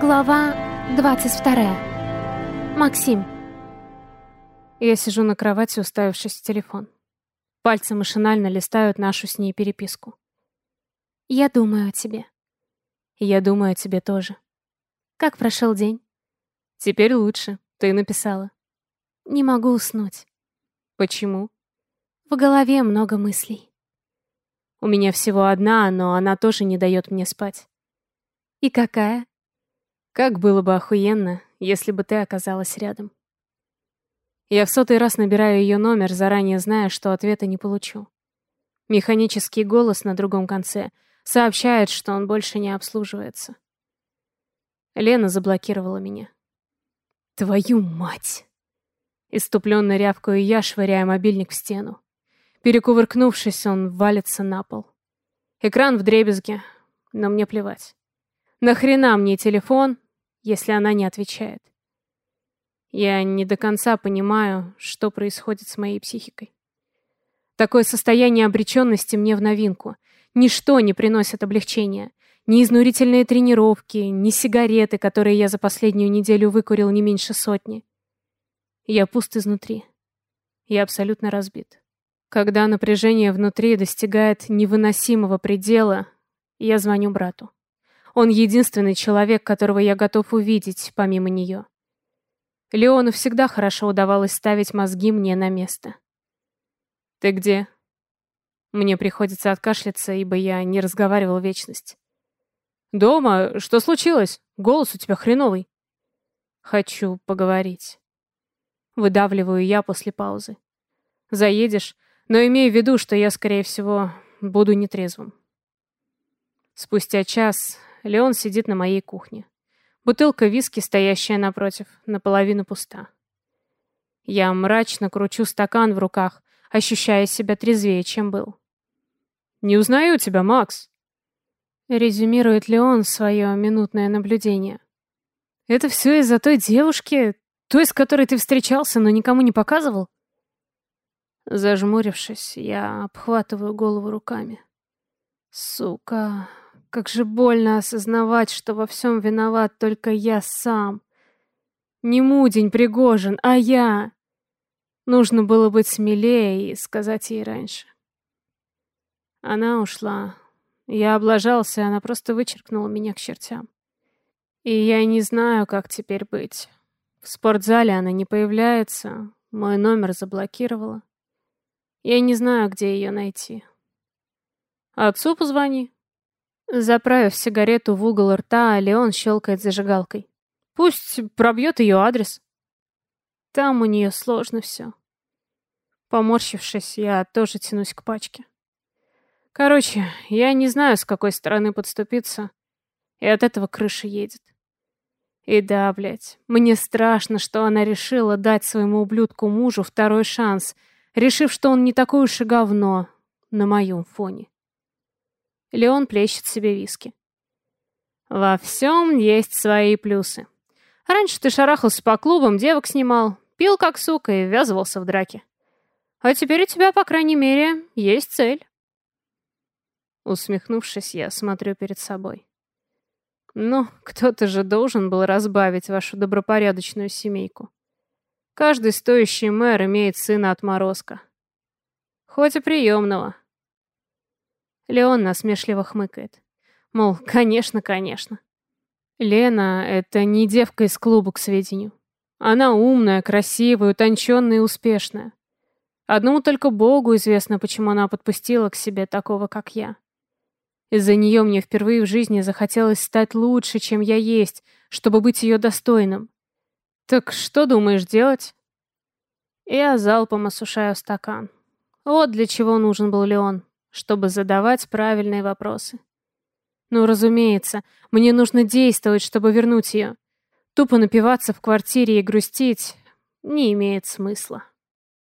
Глава 22. Максим. Я сижу на кровати, уставившись в телефон. Пальцы машинально листают нашу с ней переписку. Я думаю о тебе. Я думаю о тебе тоже. Как прошел день? Теперь лучше. Ты написала. Не могу уснуть. Почему? В голове много мыслей. У меня всего одна, но она тоже не дает мне спать. И какая? Как было бы охуенно, если бы ты оказалась рядом. Я в сотый раз набираю ее номер, заранее зная, что ответа не получу. Механический голос на другом конце сообщает, что он больше не обслуживается. Лена заблокировала меня. Твою мать! Иступленно рявкаю я, швыряя мобильник в стену. Перекувыркнувшись, он валится на пол. Экран в дребезге, но мне плевать. Нахрена мне телефон, если она не отвечает. Я не до конца понимаю, что происходит с моей психикой. Такое состояние обреченности мне в новинку. Ничто не приносит облегчения. Ни изнурительные тренировки, ни сигареты, которые я за последнюю неделю выкурил не меньше сотни. Я пуст изнутри. Я абсолютно разбит. Когда напряжение внутри достигает невыносимого предела, я звоню брату. Он единственный человек, которого я готов увидеть, помимо нее. Леону всегда хорошо удавалось ставить мозги мне на место. «Ты где?» Мне приходится откашляться, ибо я не разговаривал вечность. «Дома? Что случилось? Голос у тебя хреновый». «Хочу поговорить». Выдавливаю я после паузы. «Заедешь, но имей в виду, что я, скорее всего, буду нетрезвым». Спустя час Леон сидит на моей кухне. Бутылка виски, стоящая напротив, наполовину пуста. Я мрачно кручу стакан в руках, ощущая себя трезвее, чем был. «Не узнаю тебя, Макс», — резюмирует Леон свое минутное наблюдение. «Это все из-за той девушки, той, с которой ты встречался, но никому не показывал?» Зажмурившись, я обхватываю голову руками. «Сука...» Как же больно осознавать, что во всем виноват только я сам. Не Мудень Пригожин, а я. Нужно было быть смелее и сказать ей раньше. Она ушла. Я облажался, она просто вычеркнула меня к чертям. И я не знаю, как теперь быть. В спортзале она не появляется, мой номер заблокировала. Я не знаю, где ее найти. Отцу позвони. Заправив сигарету в угол рта, Леон щелкает зажигалкой. Пусть пробьет ее адрес. Там у нее сложно все. Поморщившись, я тоже тянусь к пачке. Короче, я не знаю, с какой стороны подступиться, и от этого крыша едет. И да, блядь, мне страшно, что она решила дать своему ублюдку мужу второй шанс, решив, что он не такое уж и говно на моем фоне. Леон плещет себе виски. Во всем есть свои плюсы. Раньше ты шарахался по клубам, девок снимал, пил как сука и ввязывался в драки. А теперь у тебя, по крайней мере, есть цель. Усмехнувшись, я смотрю перед собой. Ну, кто-то же должен был разбавить вашу добропорядочную семейку. Каждый стоящий мэр имеет сына отморозка. Хоть и приемного. Леон насмешливо хмыкает. Мол, конечно, конечно. Лена — это не девка из клуба, к сведению. Она умная, красивая, утонченная и успешная. Одному только Богу известно, почему она подпустила к себе такого, как я. Из-за нее мне впервые в жизни захотелось стать лучше, чем я есть, чтобы быть ее достойным. Так что думаешь делать? Я залпом осушаю стакан. Вот для чего нужен был Леон чтобы задавать правильные вопросы. Ну, разумеется, мне нужно действовать, чтобы вернуть ее. Тупо напиваться в квартире и грустить не имеет смысла.